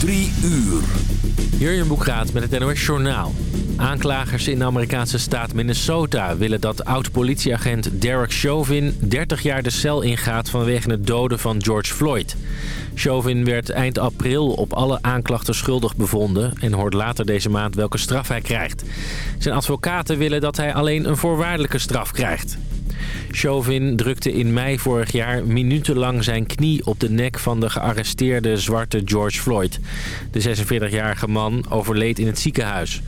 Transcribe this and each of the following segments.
Drie uur. Jurjen Boekraat met het NOS Journaal. Aanklagers in de Amerikaanse staat Minnesota willen dat oud-politieagent Derek Chauvin 30 jaar de cel ingaat vanwege het doden van George Floyd. Chauvin werd eind april op alle aanklachten schuldig bevonden en hoort later deze maand welke straf hij krijgt. Zijn advocaten willen dat hij alleen een voorwaardelijke straf krijgt. Chauvin drukte in mei vorig jaar minutenlang zijn knie op de nek van de gearresteerde zwarte George Floyd. De 46-jarige man overleed in het ziekenhuis.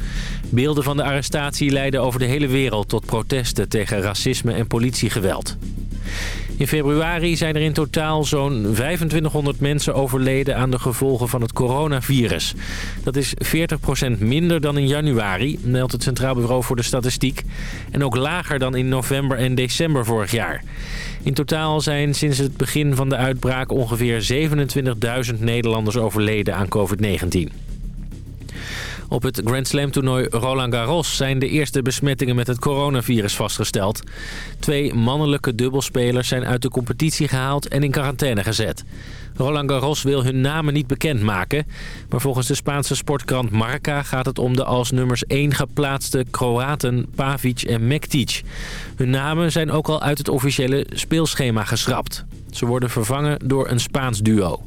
Beelden van de arrestatie leidden over de hele wereld tot protesten tegen racisme en politiegeweld. In februari zijn er in totaal zo'n 2500 mensen overleden aan de gevolgen van het coronavirus. Dat is 40% minder dan in januari, meldt het Centraal Bureau voor de Statistiek. En ook lager dan in november en december vorig jaar. In totaal zijn sinds het begin van de uitbraak ongeveer 27.000 Nederlanders overleden aan COVID-19. Op het Grand Slam toernooi Roland Garros zijn de eerste besmettingen met het coronavirus vastgesteld. Twee mannelijke dubbelspelers zijn uit de competitie gehaald en in quarantaine gezet. Roland Garros wil hun namen niet bekendmaken. Maar volgens de Spaanse sportkrant Marca gaat het om de als nummers 1 geplaatste Kroaten Pavic en Mektic. Hun namen zijn ook al uit het officiële speelschema geschrapt. Ze worden vervangen door een Spaans duo.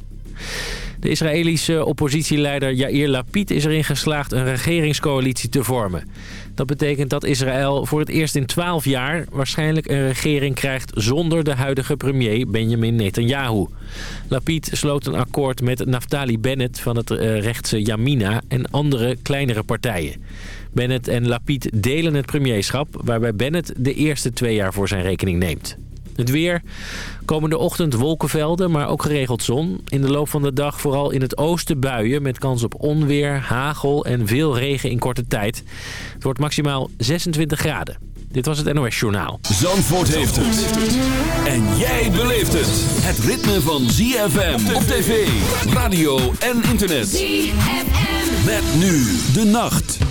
De Israëlische oppositieleider Yair Lapid is erin geslaagd een regeringscoalitie te vormen. Dat betekent dat Israël voor het eerst in 12 jaar waarschijnlijk een regering krijgt zonder de huidige premier Benjamin Netanyahu. Lapid sloot een akkoord met Naftali Bennett van het eh, rechtse Yamina en andere kleinere partijen. Bennett en Lapid delen het premierschap, waarbij Bennett de eerste twee jaar voor zijn rekening neemt. Het weer. Komende ochtend wolkenvelden, maar ook geregeld zon. In de loop van de dag vooral in het oosten buien... met kans op onweer, hagel en veel regen in korte tijd. Het wordt maximaal 26 graden. Dit was het NOS Journaal. Zandvoort heeft het. En jij beleeft het. Het ritme van ZFM op tv, radio en internet. ZFM. Met nu de nacht.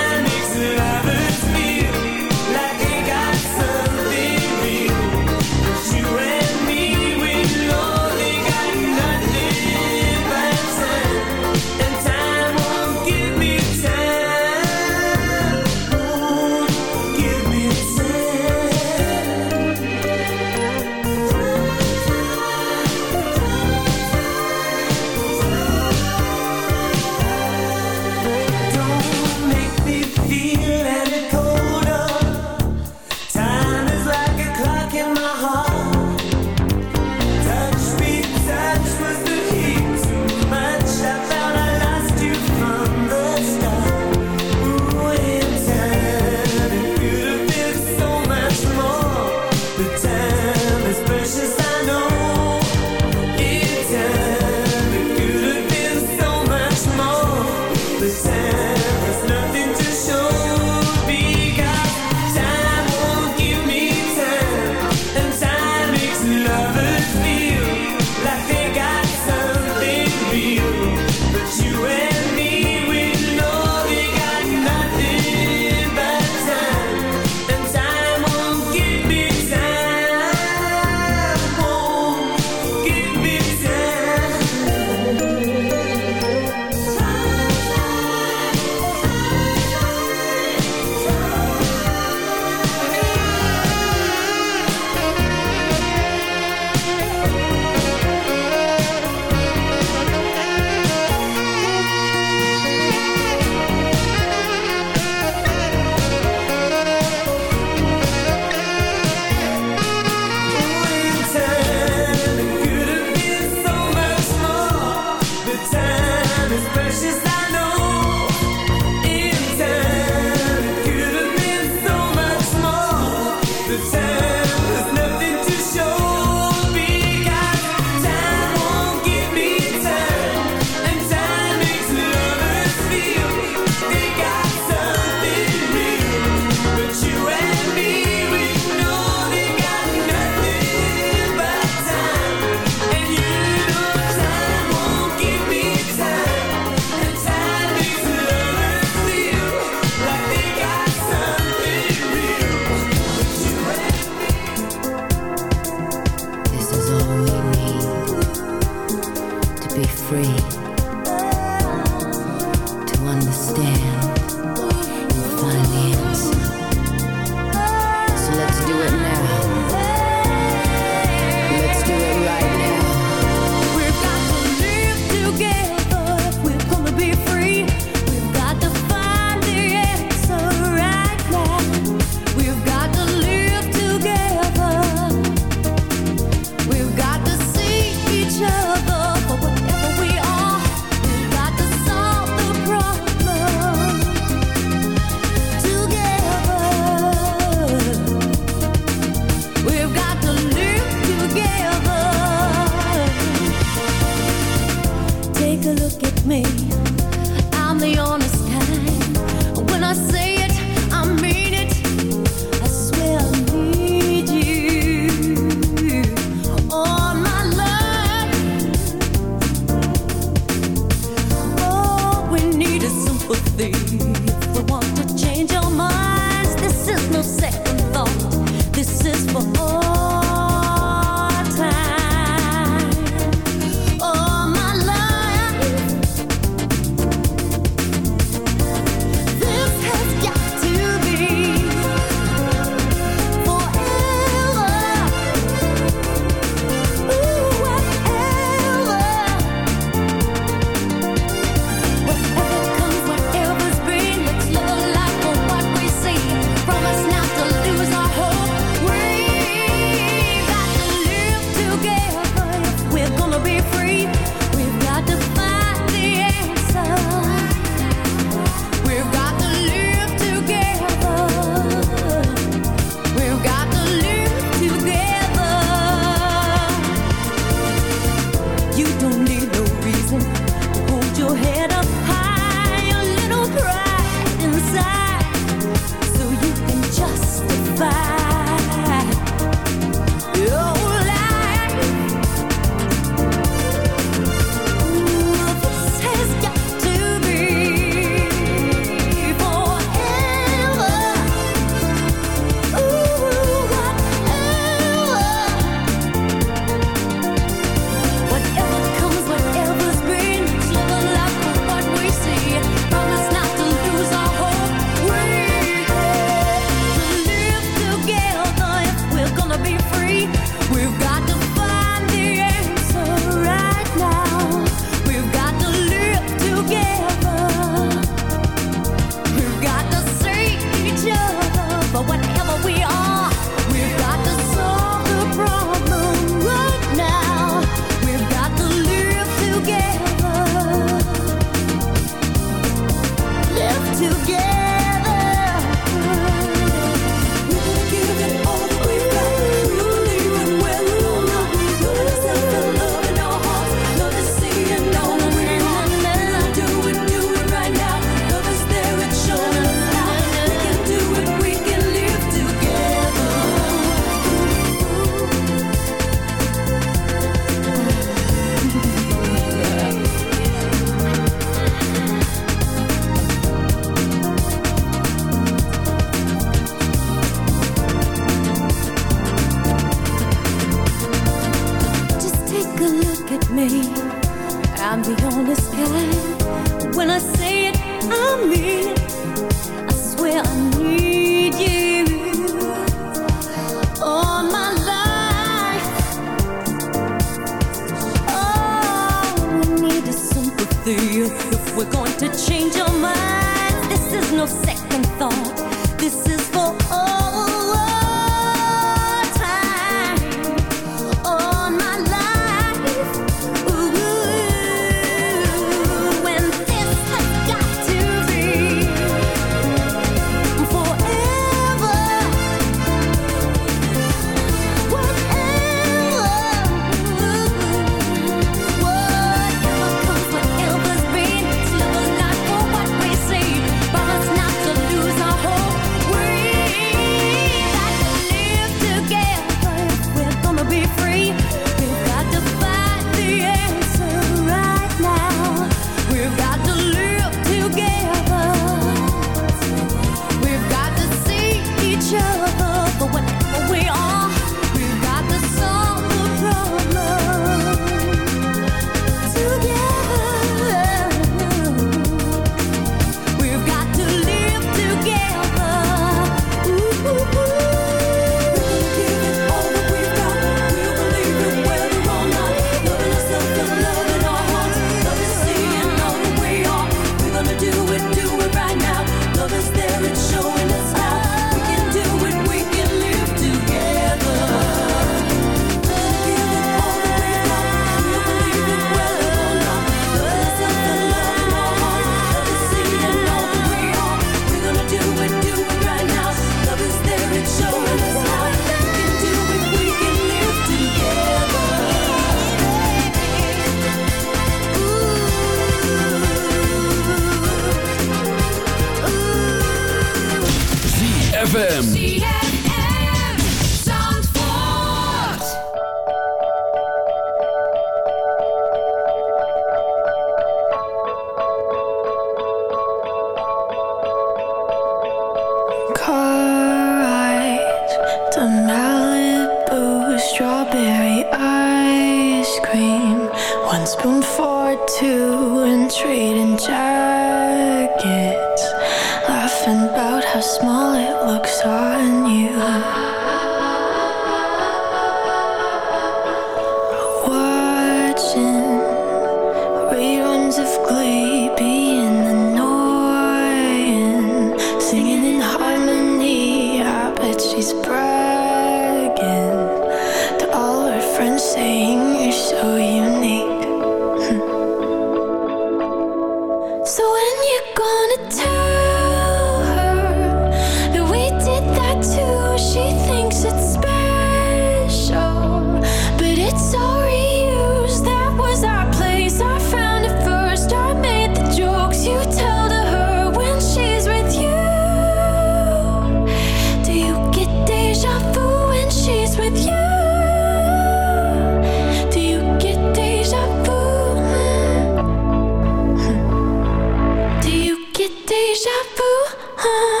Shampoo. huh?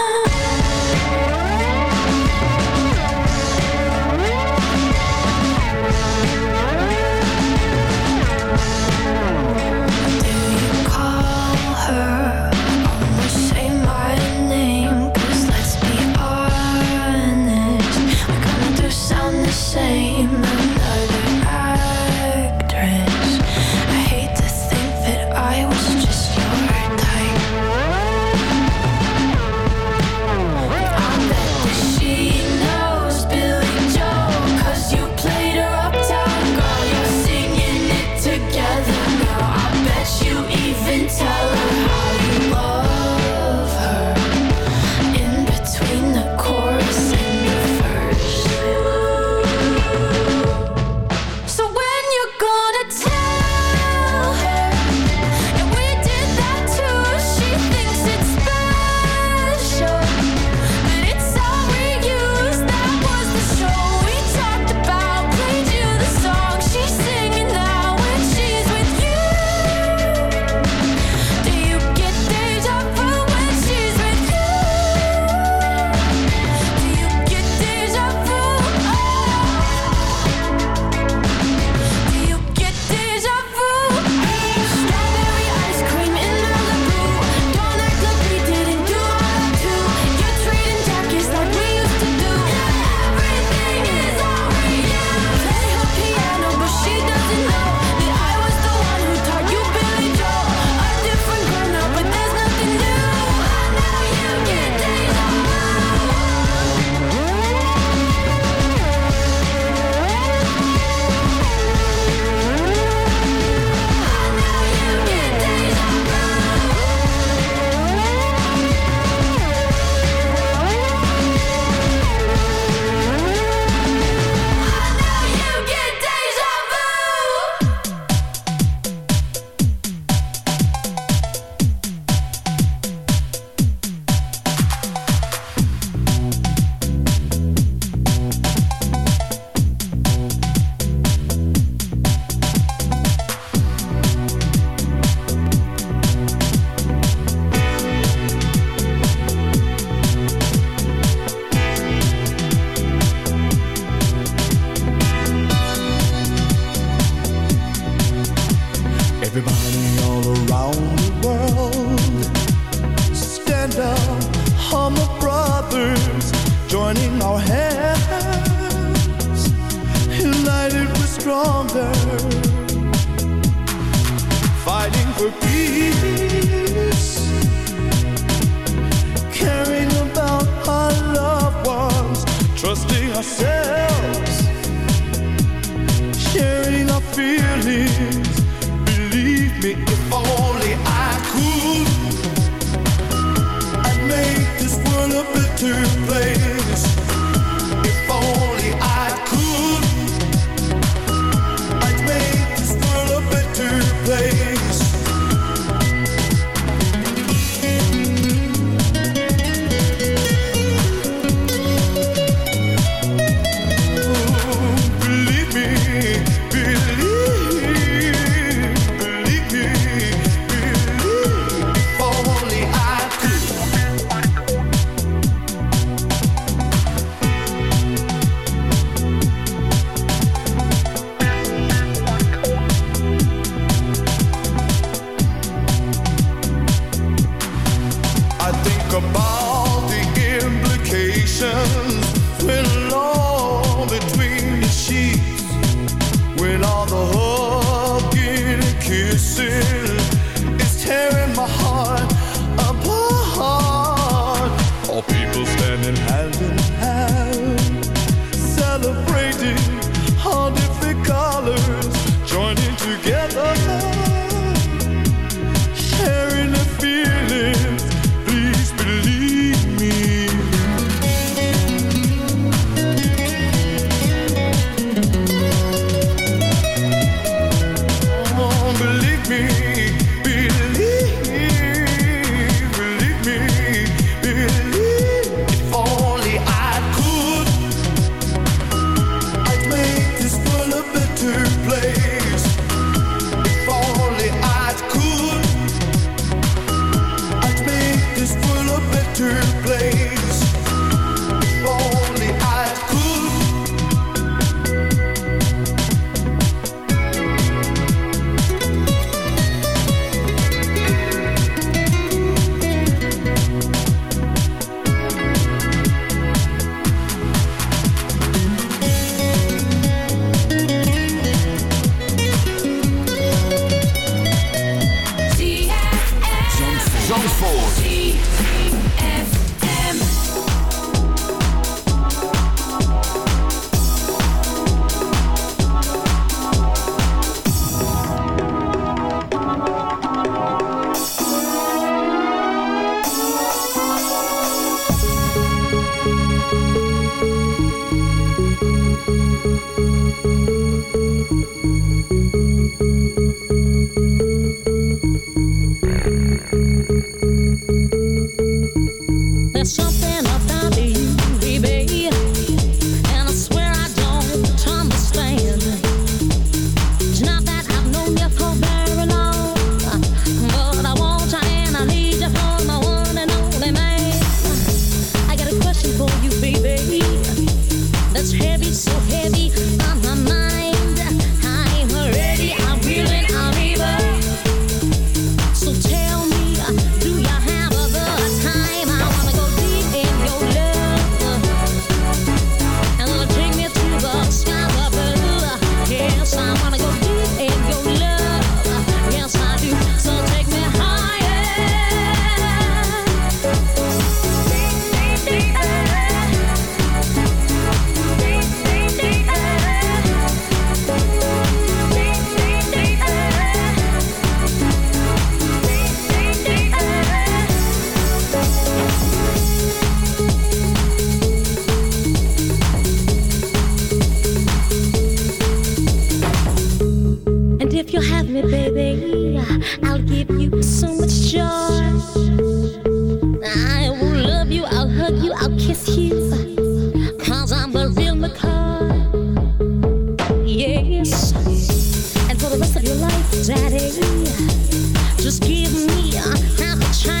Have a chance.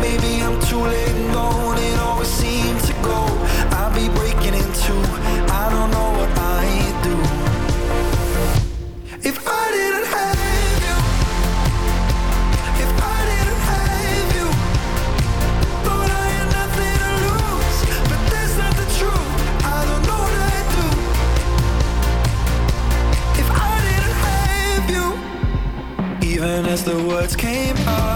Maybe I'm too late and gone. It always seems to go. I'll be breaking into. I don't know what I do. If I didn't have you, if I didn't have you, I had nothing to lose. But that's not the truth. I don't know what I do. If I didn't have you, even as the words came out,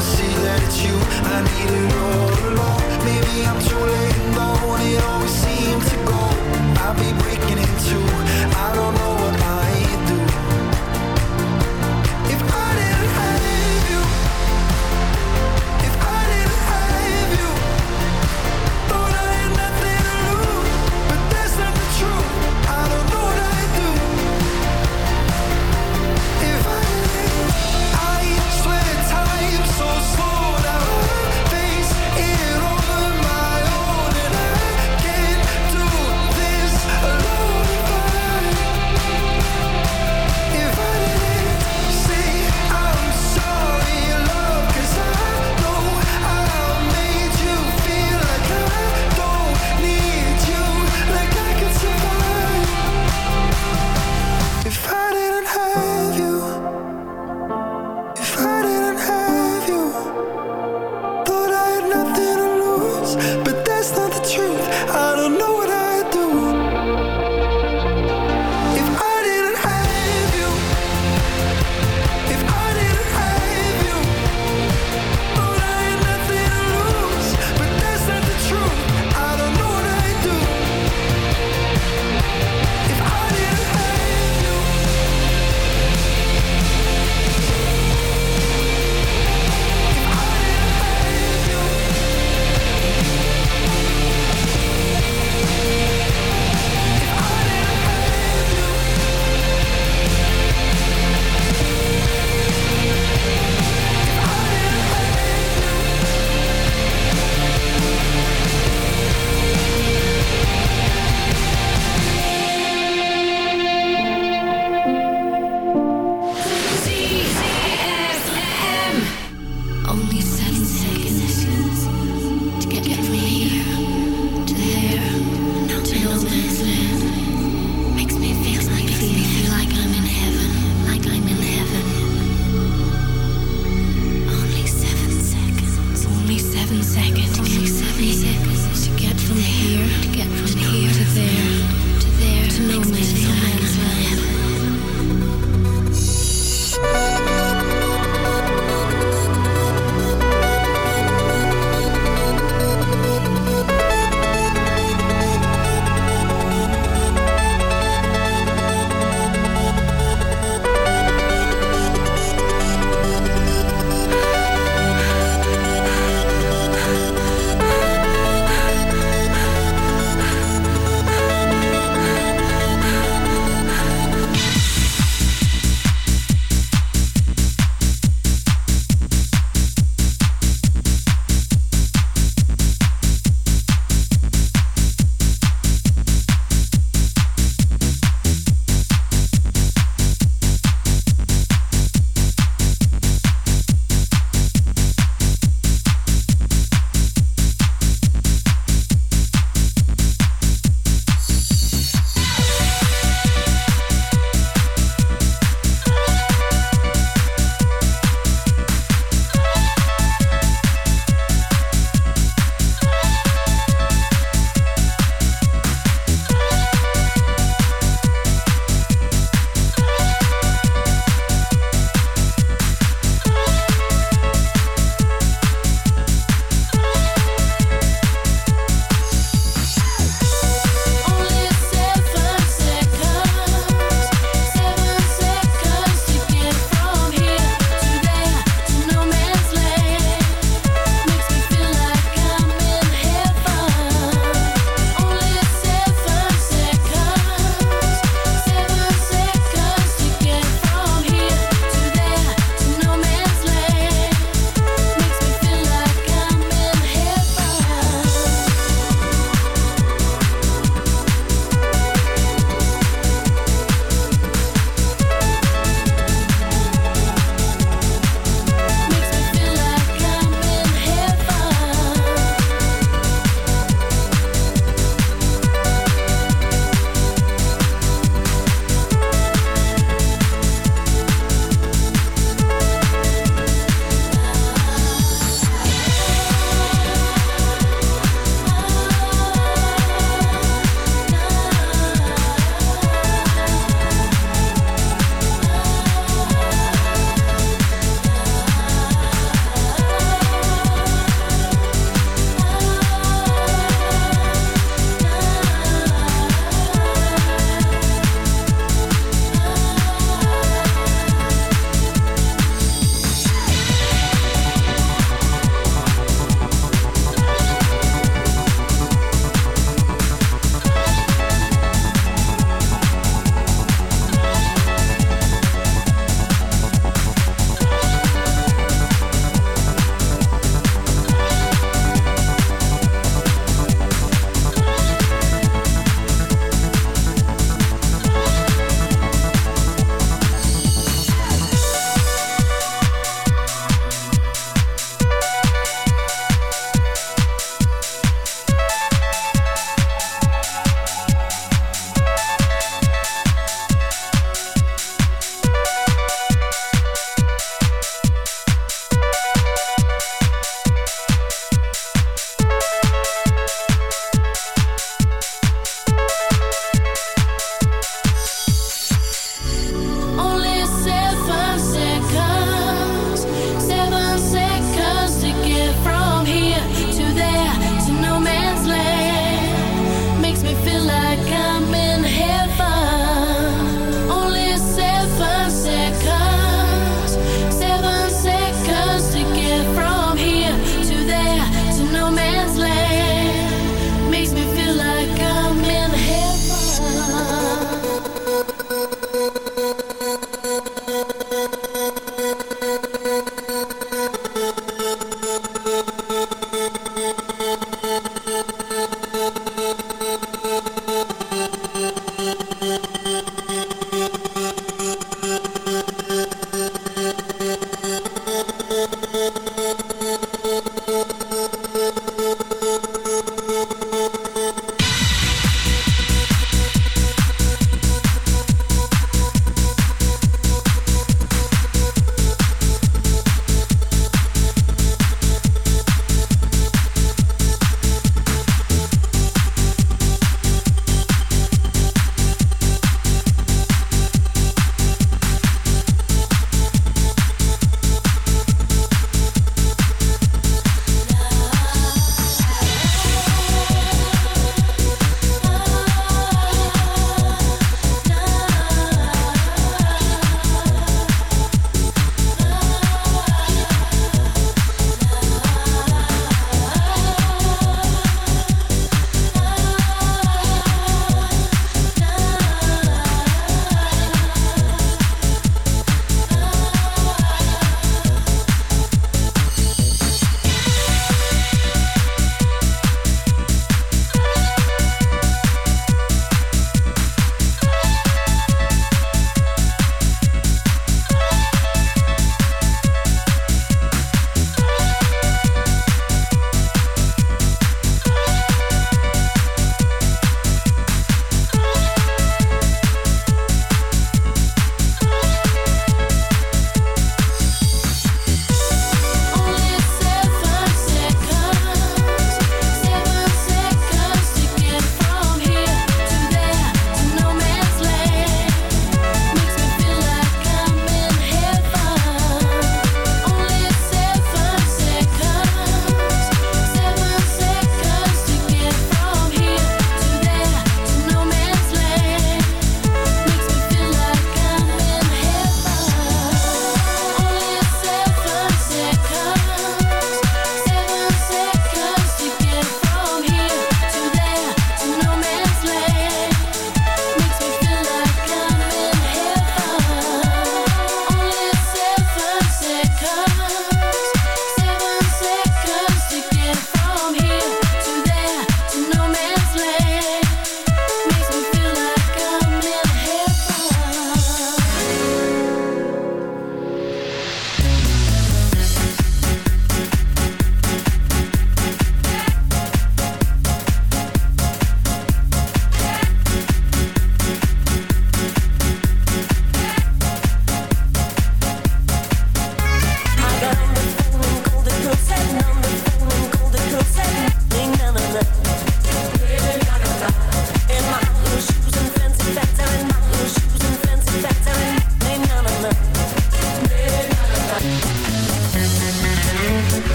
I see that it's you I needed all along. Maybe I'm too late gone. It always seems to go. I'll be breaking into. I don't know what I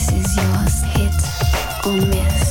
Choice is yours, hit or miss.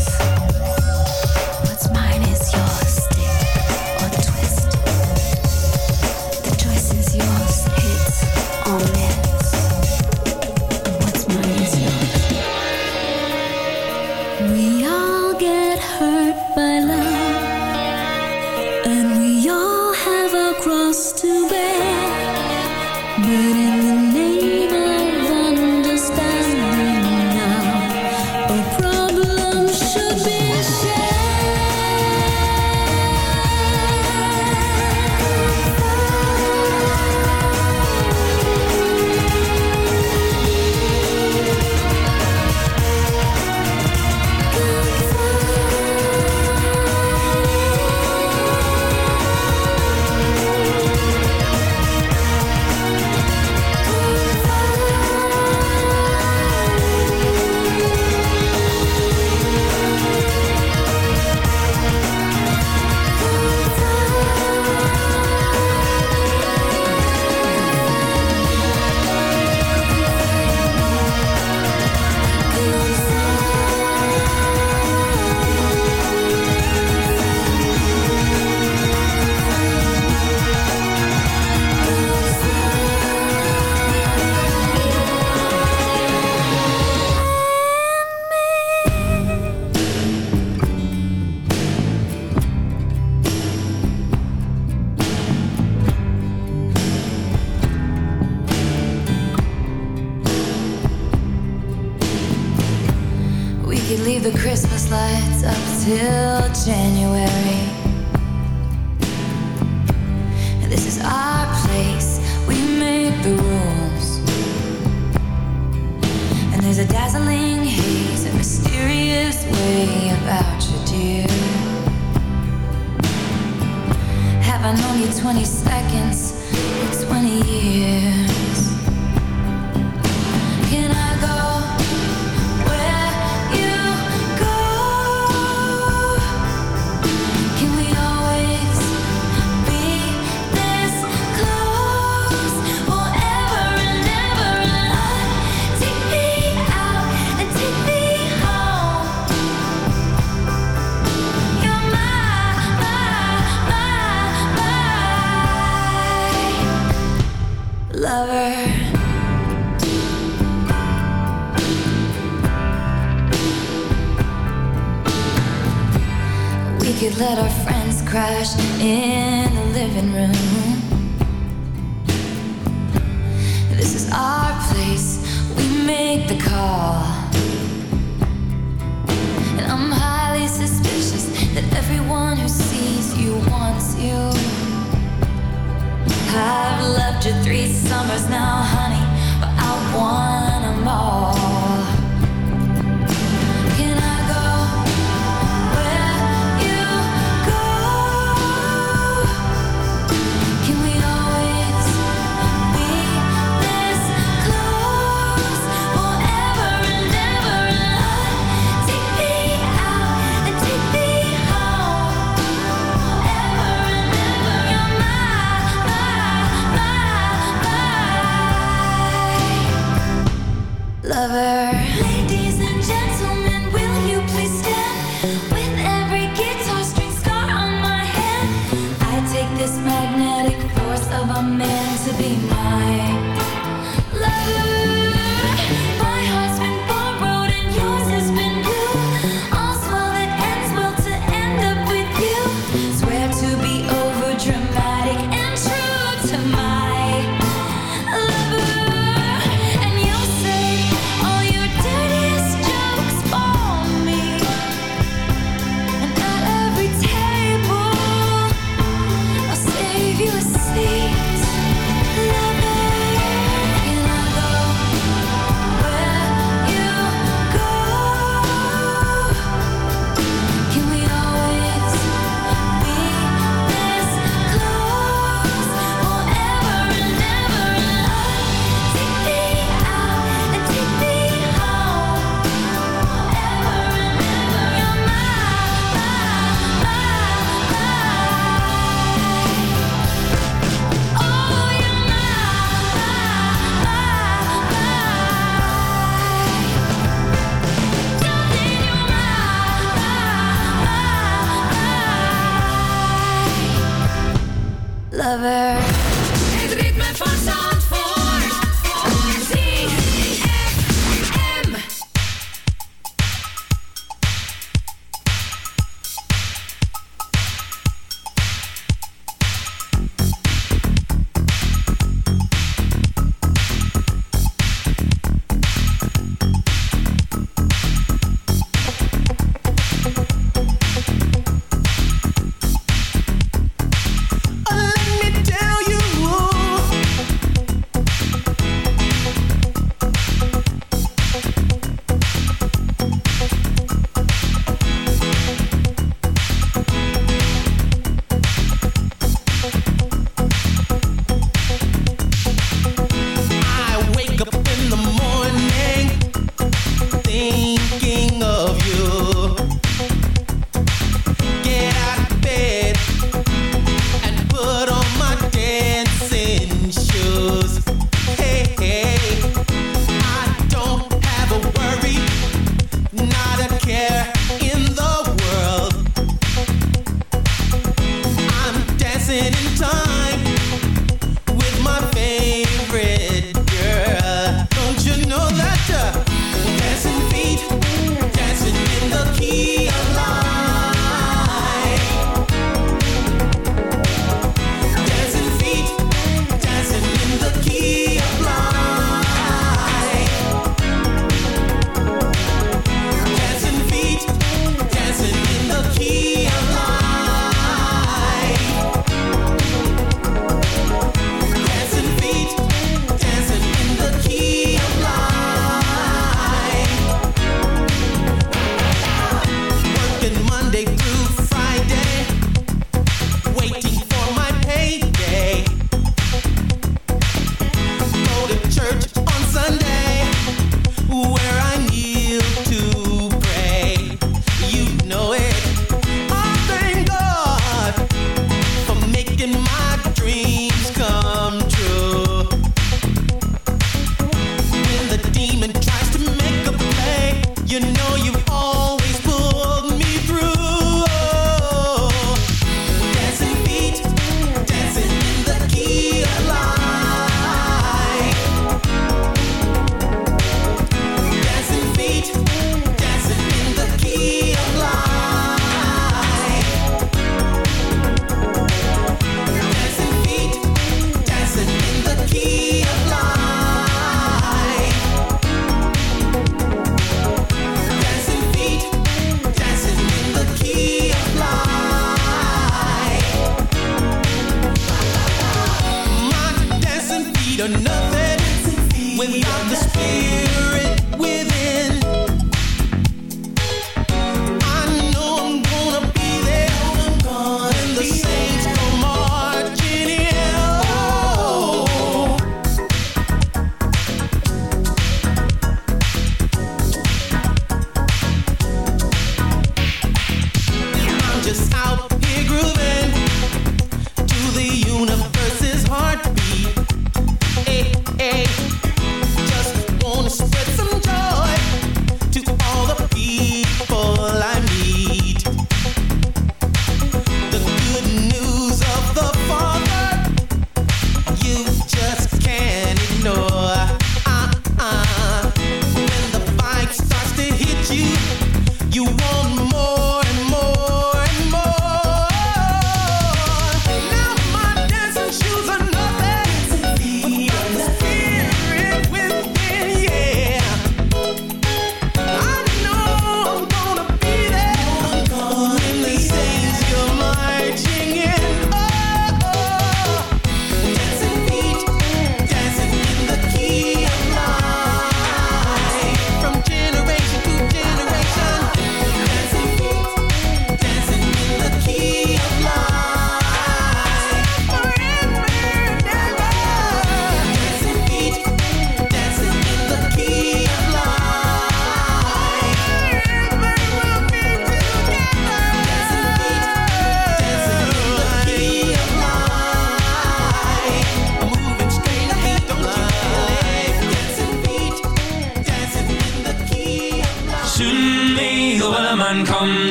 20 seconds. Or 20 lover.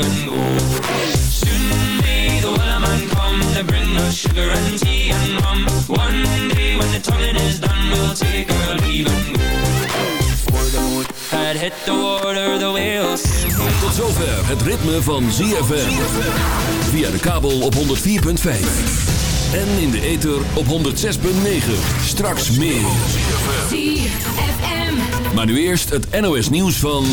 And go. Soon may the wellerman come to bring us sugar and tea and rum. One day when the tonguing is done, we'll take our leave and go. Before the boat had hit the water, the whale said. Tot zover het ritme van ZFM. Via de kabel op 104.5. En in de ether op 106.9. Straks meer. Maar nu eerst het NOS nieuws van...